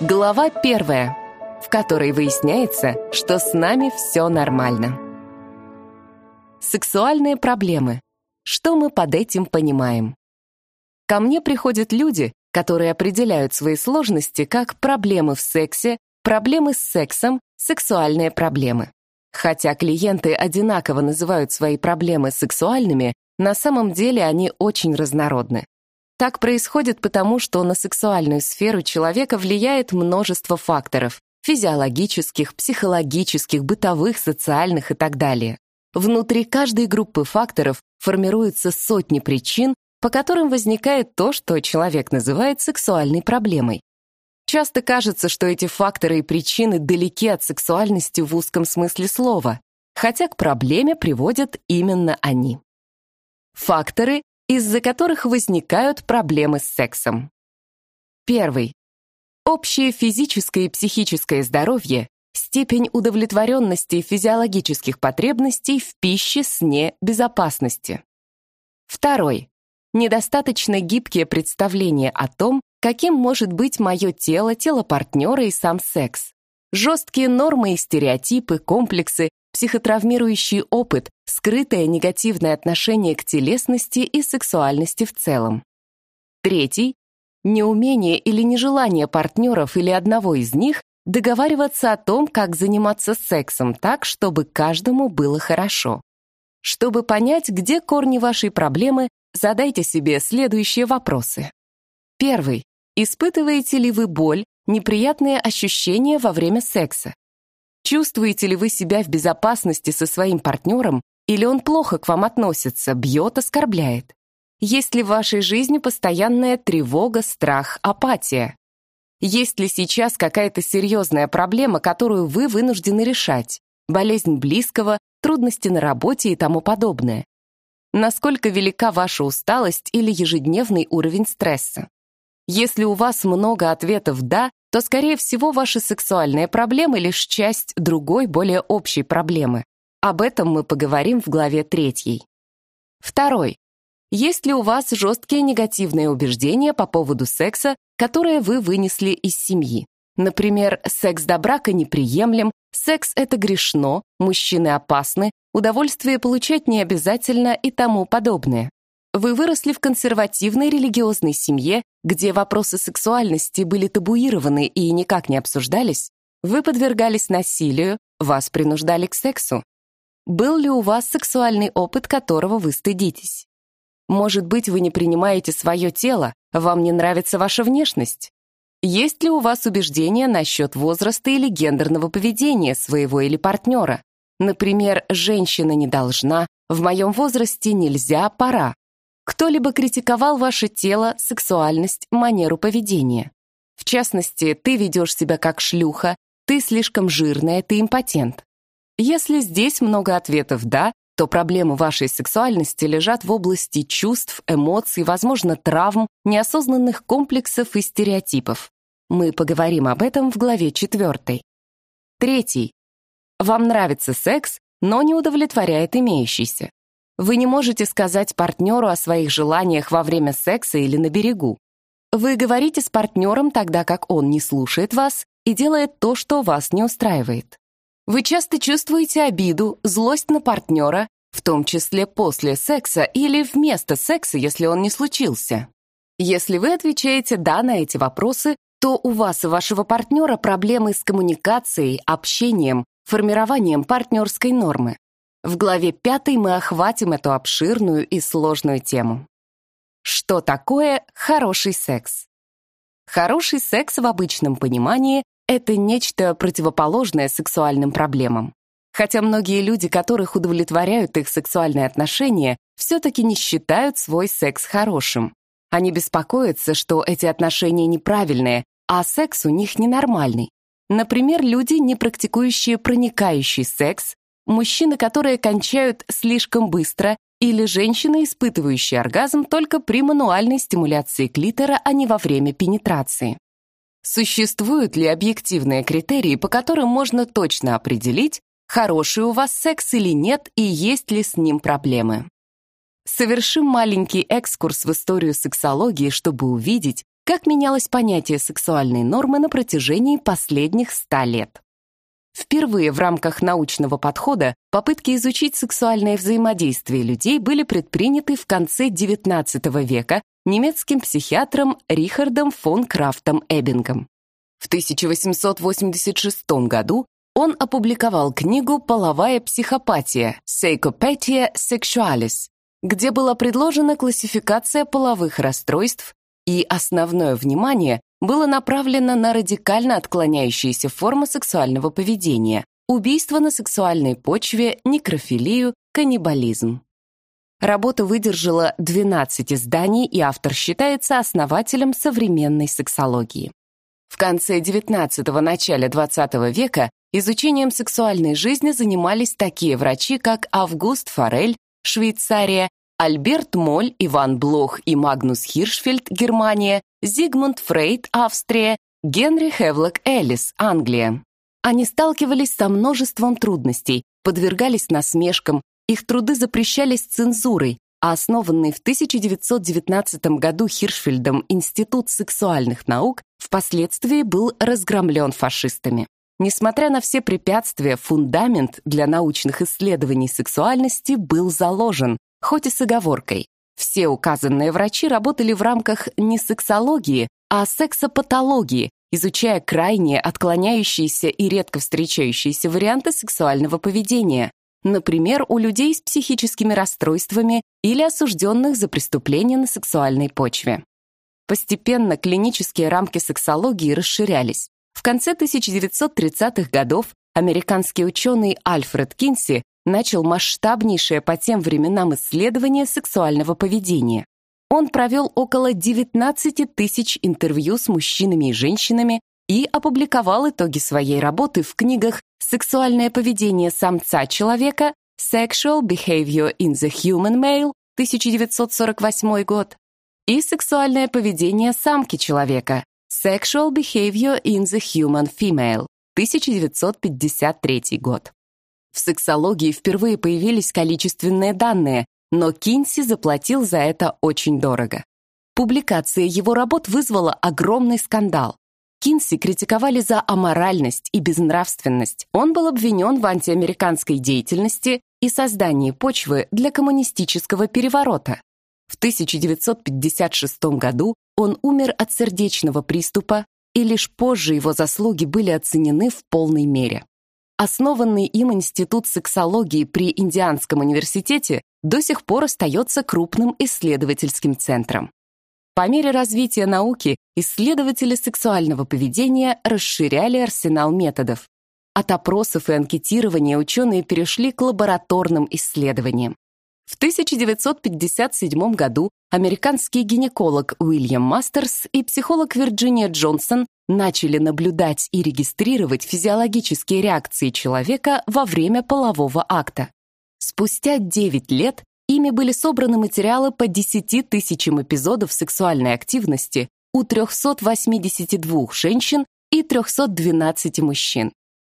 Глава первая, в которой выясняется, что с нами все нормально. Сексуальные проблемы. Что мы под этим понимаем? Ко мне приходят люди, которые определяют свои сложности как проблемы в сексе, проблемы с сексом, сексуальные проблемы. Хотя клиенты одинаково называют свои проблемы сексуальными, на самом деле они очень разнородны. Так происходит потому, что на сексуальную сферу человека влияет множество факторов – физиологических, психологических, бытовых, социальных и так далее. Внутри каждой группы факторов формируются сотни причин, по которым возникает то, что человек называет сексуальной проблемой. Часто кажется, что эти факторы и причины далеки от сексуальности в узком смысле слова, хотя к проблеме приводят именно они. Факторы из-за которых возникают проблемы с сексом. Первый. Общее физическое и психическое здоровье, степень удовлетворенности физиологических потребностей в пище, сне, безопасности. Второй. Недостаточно гибкие представления о том, каким может быть мое тело, тело партнера и сам секс. Жесткие нормы и стереотипы, комплексы, психотравмирующий опыт, скрытое негативное отношение к телесности и сексуальности в целом. Третий — неумение или нежелание партнеров или одного из них договариваться о том, как заниматься сексом так, чтобы каждому было хорошо. Чтобы понять, где корни вашей проблемы, задайте себе следующие вопросы. Первый. Испытываете ли вы боль, неприятные ощущения во время секса? Чувствуете ли вы себя в безопасности со своим партнером, или он плохо к вам относится, бьет, оскорбляет? Есть ли в вашей жизни постоянная тревога, страх, апатия? Есть ли сейчас какая-то серьезная проблема, которую вы вынуждены решать? Болезнь близкого, трудности на работе и тому подобное? Насколько велика ваша усталость или ежедневный уровень стресса? Если у вас много ответов «да», то, скорее всего, ваши сексуальные проблемы — лишь часть другой, более общей проблемы. Об этом мы поговорим в главе третьей. Второй. Есть ли у вас жесткие негативные убеждения по поводу секса, которые вы вынесли из семьи? Например, секс до брака неприемлем, секс — это грешно, мужчины опасны, удовольствие получать не обязательно и тому подобное. Вы выросли в консервативной религиозной семье, где вопросы сексуальности были табуированы и никак не обсуждались. Вы подвергались насилию, вас принуждали к сексу. Был ли у вас сексуальный опыт, которого вы стыдитесь? Может быть, вы не принимаете свое тело, вам не нравится ваша внешность? Есть ли у вас убеждения насчет возраста или гендерного поведения своего или партнера? Например, женщина не должна, в моем возрасте нельзя, пора. Кто-либо критиковал ваше тело, сексуальность, манеру поведения. В частности, ты ведешь себя как шлюха, ты слишком жирная, ты импотент. Если здесь много ответов «да», то проблемы вашей сексуальности лежат в области чувств, эмоций, возможно, травм, неосознанных комплексов и стереотипов. Мы поговорим об этом в главе 4. Третий. Вам нравится секс, но не удовлетворяет имеющийся. Вы не можете сказать партнеру о своих желаниях во время секса или на берегу. Вы говорите с партнером тогда, как он не слушает вас и делает то, что вас не устраивает. Вы часто чувствуете обиду, злость на партнера, в том числе после секса или вместо секса, если он не случился. Если вы отвечаете «да» на эти вопросы, то у вас и вашего партнера проблемы с коммуникацией, общением, формированием партнерской нормы. В главе пятой мы охватим эту обширную и сложную тему. Что такое хороший секс? Хороший секс в обычном понимании — это нечто противоположное сексуальным проблемам. Хотя многие люди, которых удовлетворяют их сексуальные отношения, все-таки не считают свой секс хорошим. Они беспокоятся, что эти отношения неправильные, а секс у них ненормальный. Например, люди, не практикующие проникающий секс, мужчины, которые кончают слишком быстро, или женщины, испытывающие оргазм только при мануальной стимуляции клитора, а не во время пенетрации. Существуют ли объективные критерии, по которым можно точно определить, хороший у вас секс или нет и есть ли с ним проблемы? Совершим маленький экскурс в историю сексологии, чтобы увидеть, как менялось понятие сексуальной нормы на протяжении последних ста лет. Впервые в рамках научного подхода попытки изучить сексуальное взаимодействие людей были предприняты в конце XIX века немецким психиатром Рихардом фон Крафтом Эббингом. В 1886 году он опубликовал книгу «Половая психопатия» Psychopathia Sexualis, где была предложена классификация половых расстройств, и основное внимание было направлено на радикально отклоняющиеся формы сексуального поведения, убийство на сексуальной почве, некрофилию, каннибализм. Работа выдержала 12 изданий, и автор считается основателем современной сексологии. В конце XIX – начале XX века изучением сексуальной жизни занимались такие врачи, как Август Форель, Швейцария, Альберт Моль, Иван Блох и Магнус Хиршфельд, Германия, Зигмунд Фрейд, Австрия, Генри Хевлок Эллис, Англия. Они сталкивались со множеством трудностей, подвергались насмешкам, их труды запрещались цензурой, а основанный в 1919 году Хиршфельдом Институт сексуальных наук впоследствии был разгромлен фашистами. Несмотря на все препятствия, фундамент для научных исследований сексуальности был заложен, хоть и с оговоркой. Все указанные врачи работали в рамках не сексологии, а сексопатологии, изучая крайне отклоняющиеся и редко встречающиеся варианты сексуального поведения, например, у людей с психическими расстройствами или осужденных за преступления на сексуальной почве. Постепенно клинические рамки сексологии расширялись. В конце 1930-х годов американский ученый Альфред Кинси начал масштабнейшее по тем временам исследование сексуального поведения. Он провел около 19 тысяч интервью с мужчинами и женщинами и опубликовал итоги своей работы в книгах «Сексуальное поведение самца человека», «Sexual Behavior in the Human Male» 1948 год и «Сексуальное поведение самки человека», «Sexual Behavior in the Human Female» 1953 год. В сексологии впервые появились количественные данные, но Кинси заплатил за это очень дорого. Публикация его работ вызвала огромный скандал. Кинси критиковали за аморальность и безнравственность. Он был обвинен в антиамериканской деятельности и создании почвы для коммунистического переворота. В 1956 году он умер от сердечного приступа, и лишь позже его заслуги были оценены в полной мере. Основанный им Институт сексологии при Индианском университете до сих пор остается крупным исследовательским центром. По мере развития науки исследователи сексуального поведения расширяли арсенал методов. От опросов и анкетирования ученые перешли к лабораторным исследованиям. В 1957 году американский гинеколог Уильям Мастерс и психолог Вирджиния Джонсон начали наблюдать и регистрировать физиологические реакции человека во время полового акта. Спустя 9 лет ими были собраны материалы по 10 тысячам эпизодов сексуальной активности у 382 женщин и 312 мужчин.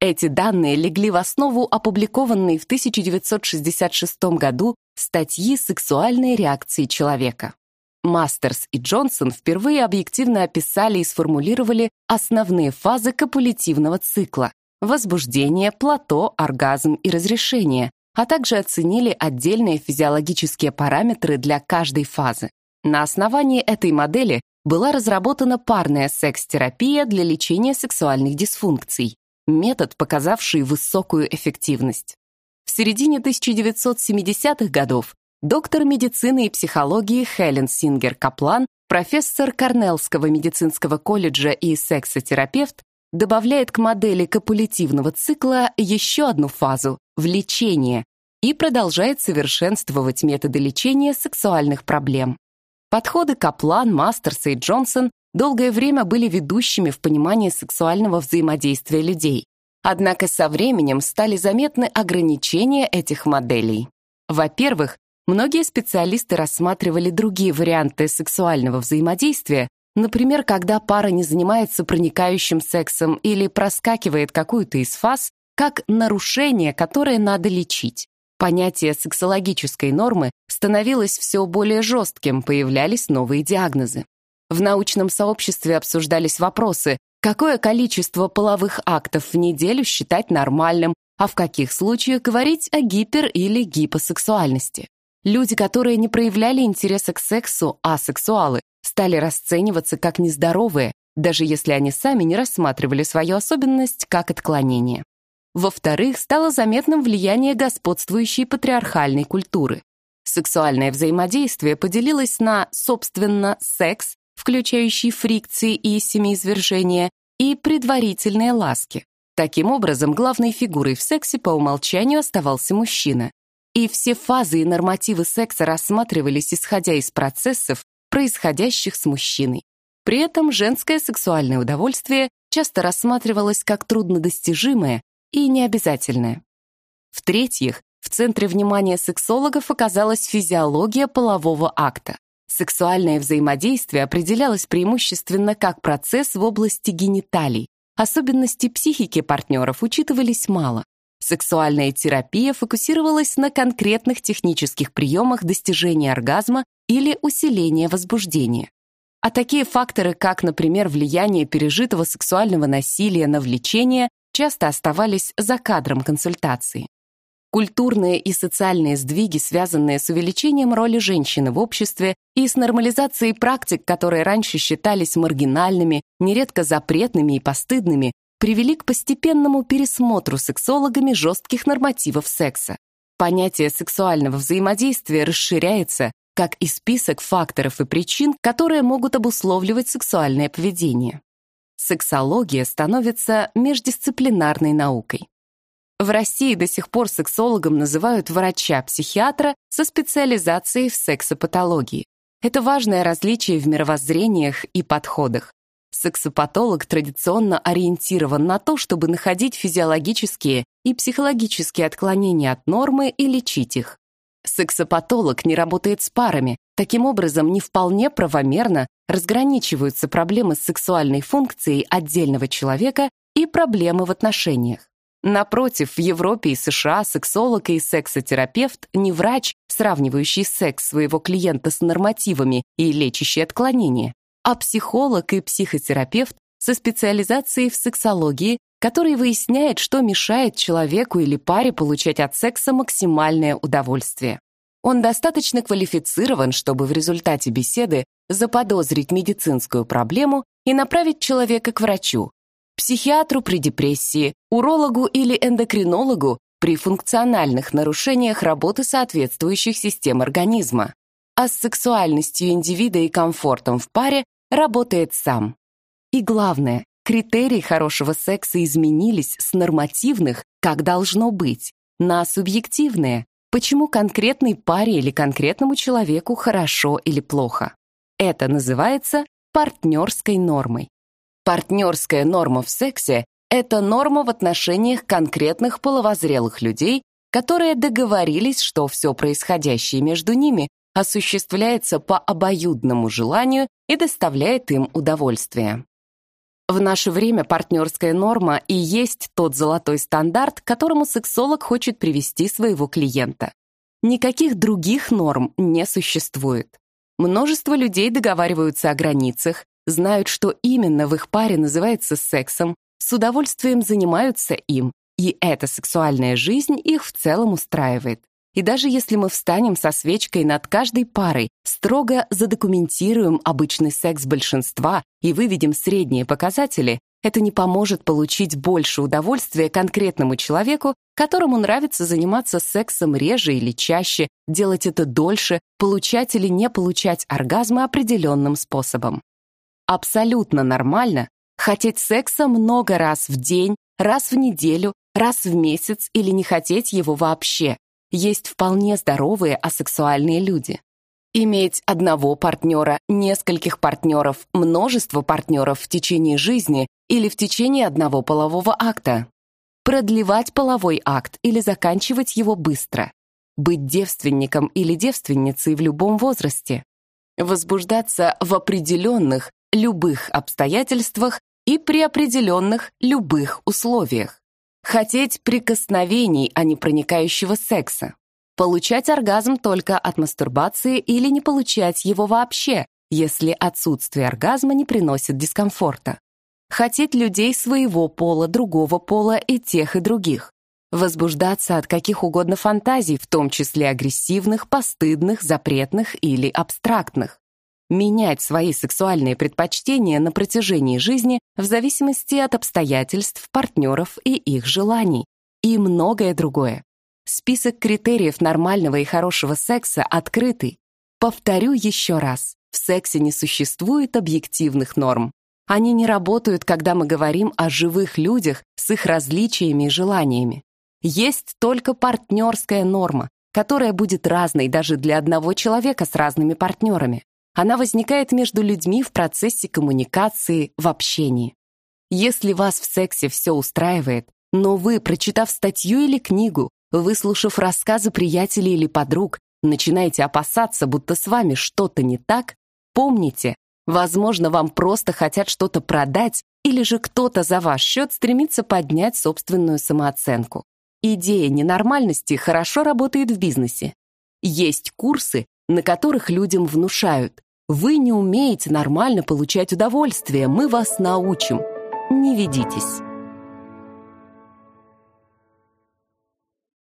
Эти данные легли в основу опубликованной в 1966 году статьи «Сексуальные реакции человека». Мастерс и Джонсон впервые объективно описали и сформулировали основные фазы копулятивного цикла – возбуждение, плато, оргазм и разрешение, а также оценили отдельные физиологические параметры для каждой фазы. На основании этой модели была разработана парная секс-терапия для лечения сексуальных дисфункций, метод, показавший высокую эффективность. В середине 1970-х годов доктор медицины и психологии Хелен Сингер Каплан, профессор Корнеллского медицинского колледжа и сексотерапевт, добавляет к модели копулятивного цикла еще одну фазу – влечение, и продолжает совершенствовать методы лечения сексуальных проблем. Подходы Каплан, Мастерса и Джонсон долгое время были ведущими в понимании сексуального взаимодействия людей. Однако со временем стали заметны ограничения этих моделей. Во-первых, Многие специалисты рассматривали другие варианты сексуального взаимодействия, например, когда пара не занимается проникающим сексом или проскакивает какую-то из фаз, как нарушение, которое надо лечить. Понятие сексологической нормы становилось все более жестким, появлялись новые диагнозы. В научном сообществе обсуждались вопросы, какое количество половых актов в неделю считать нормальным, а в каких случаях говорить о гипер- или гипосексуальности. Люди, которые не проявляли интереса к сексу, асексуалы, стали расцениваться как нездоровые, даже если они сами не рассматривали свою особенность как отклонение. Во-вторых, стало заметным влияние господствующей патриархальной культуры. Сексуальное взаимодействие поделилось на, собственно, секс, включающий фрикции и семиизвержения, и предварительные ласки. Таким образом, главной фигурой в сексе по умолчанию оставался мужчина. И все фазы и нормативы секса рассматривались исходя из процессов, происходящих с мужчиной. При этом женское сексуальное удовольствие часто рассматривалось как труднодостижимое и необязательное. В-третьих, в центре внимания сексологов оказалась физиология полового акта. Сексуальное взаимодействие определялось преимущественно как процесс в области гениталий. Особенности психики партнеров учитывались мало. Сексуальная терапия фокусировалась на конкретных технических приемах достижения оргазма или усиления возбуждения. А такие факторы, как, например, влияние пережитого сексуального насилия на влечение, часто оставались за кадром консультации. Культурные и социальные сдвиги, связанные с увеличением роли женщины в обществе и с нормализацией практик, которые раньше считались маргинальными, нередко запретными и постыдными, привели к постепенному пересмотру сексологами жестких нормативов секса. Понятие сексуального взаимодействия расширяется, как и список факторов и причин, которые могут обусловливать сексуальное поведение. Сексология становится междисциплинарной наукой. В России до сих пор сексологом называют врача-психиатра со специализацией в сексопатологии. Это важное различие в мировоззрениях и подходах. Сексопатолог традиционно ориентирован на то, чтобы находить физиологические и психологические отклонения от нормы и лечить их. Сексопатолог не работает с парами, таким образом не вполне правомерно разграничиваются проблемы с сексуальной функцией отдельного человека и проблемы в отношениях. Напротив, в Европе и США сексолог и сексотерапевт не врач, сравнивающий секс своего клиента с нормативами и лечащий отклонения, а психолог и психотерапевт со специализацией в сексологии, который выясняет, что мешает человеку или паре получать от секса максимальное удовольствие. Он достаточно квалифицирован, чтобы в результате беседы заподозрить медицинскую проблему и направить человека к врачу, психиатру при депрессии, урологу или эндокринологу при функциональных нарушениях работы соответствующих систем организма. А с сексуальностью индивида и комфортом в паре работает сам. И главное, критерии хорошего секса изменились с нормативных, как должно быть, на субъективные, почему конкретной паре или конкретному человеку хорошо или плохо. Это называется партнерской нормой. Партнерская норма в сексе — это норма в отношениях конкретных половозрелых людей, которые договорились, что все происходящее между ними осуществляется по обоюдному желанию и доставляет им удовольствие. В наше время партнерская норма и есть тот золотой стандарт, к которому сексолог хочет привести своего клиента. Никаких других норм не существует. Множество людей договариваются о границах, знают, что именно в их паре называется сексом, с удовольствием занимаются им, и эта сексуальная жизнь их в целом устраивает. И даже если мы встанем со свечкой над каждой парой, строго задокументируем обычный секс большинства и выведем средние показатели, это не поможет получить больше удовольствия конкретному человеку, которому нравится заниматься сексом реже или чаще, делать это дольше, получать или не получать оргазмы определенным способом абсолютно нормально хотеть секса много раз в день, раз в неделю, раз в месяц или не хотеть его вообще. Есть вполне здоровые асексуальные люди. Иметь одного партнера, нескольких партнеров, множество партнеров в течение жизни или в течение одного полового акта. Продлевать половой акт или заканчивать его быстро. Быть девственником или девственницей в любом возрасте. Возбуждаться в определенных, любых обстоятельствах и при определенных любых условиях. Хотеть прикосновений, а не проникающего секса. Получать оргазм только от мастурбации или не получать его вообще, если отсутствие оргазма не приносит дискомфорта. Хотеть людей своего пола, другого пола и тех и других. Возбуждаться от каких угодно фантазий, в том числе агрессивных, постыдных, запретных или абстрактных. Менять свои сексуальные предпочтения на протяжении жизни в зависимости от обстоятельств, партнеров и их желаний. И многое другое. Список критериев нормального и хорошего секса открытый. Повторю еще раз. В сексе не существует объективных норм. Они не работают, когда мы говорим о живых людях с их различиями и желаниями. Есть только партнерская норма, которая будет разной даже для одного человека с разными партнерами. Она возникает между людьми в процессе коммуникации, в общении. Если вас в сексе все устраивает, но вы, прочитав статью или книгу, выслушав рассказы приятелей или подруг, начинаете опасаться, будто с вами что-то не так, помните, возможно, вам просто хотят что-то продать или же кто-то за ваш счет стремится поднять собственную самооценку. Идея ненормальности хорошо работает в бизнесе. Есть курсы, на которых людям внушают. Вы не умеете нормально получать удовольствие, мы вас научим. Не ведитесь.